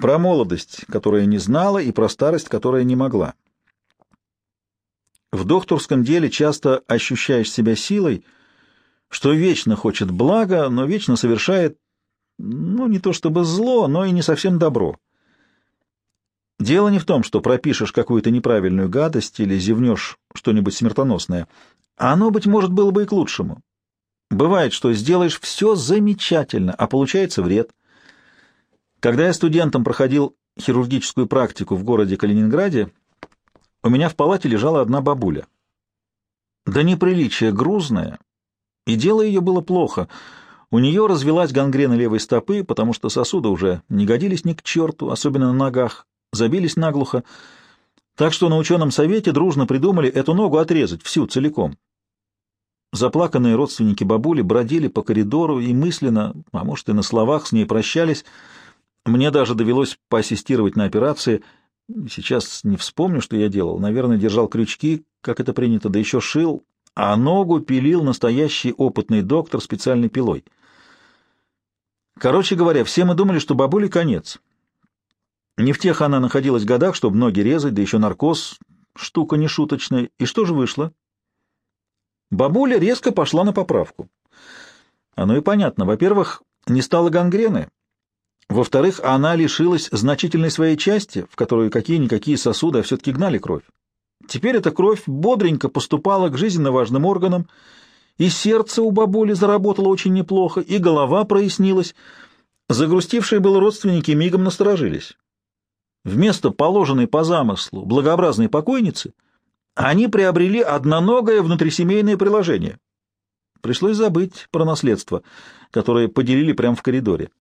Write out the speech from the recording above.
про молодость, которая не знала, и про старость, которая не могла. В докторском деле часто ощущаешь себя силой, что вечно хочет блага, но вечно совершает, ну, не то чтобы зло, но и не совсем добро. Дело не в том, что пропишешь какую-то неправильную гадость или зевнешь что-нибудь смертоносное. Оно, быть может, было бы и к лучшему. Бывает, что сделаешь все замечательно, а получается вред. Когда я студентом проходил хирургическую практику в городе Калининграде, у меня в палате лежала одна бабуля. Да неприличие грузное, и дело ее было плохо. У нее развелась гангрена левой стопы, потому что сосуды уже не годились ни к черту, особенно на ногах, забились наглухо. Так что на ученом совете дружно придумали эту ногу отрезать всю целиком. Заплаканные родственники бабули бродили по коридору и мысленно, а может и на словах, с ней прощались. Мне даже довелось поассистировать на операции. Сейчас не вспомню, что я делал. Наверное, держал крючки, как это принято, да еще шил, а ногу пилил настоящий опытный доктор специальной пилой. Короче говоря, все мы думали, что бабуле конец. Не в тех она находилась годах, чтобы ноги резать, да еще наркоз, штука нешуточная. И что же вышло? Бабуля резко пошла на поправку. Оно и понятно. Во-первых, не стало гангрены. Во-вторых, она лишилась значительной своей части, в которую какие-никакие сосуды, а все-таки гнали кровь. Теперь эта кровь бодренько поступала к жизненно важным органам, и сердце у бабули заработало очень неплохо, и голова прояснилась. Загрустившие было родственники мигом насторожились. Вместо положенной по замыслу благообразной покойницы — они приобрели одноногое внутрисемейное приложение. Пришлось забыть про наследство, которое поделили прямо в коридоре.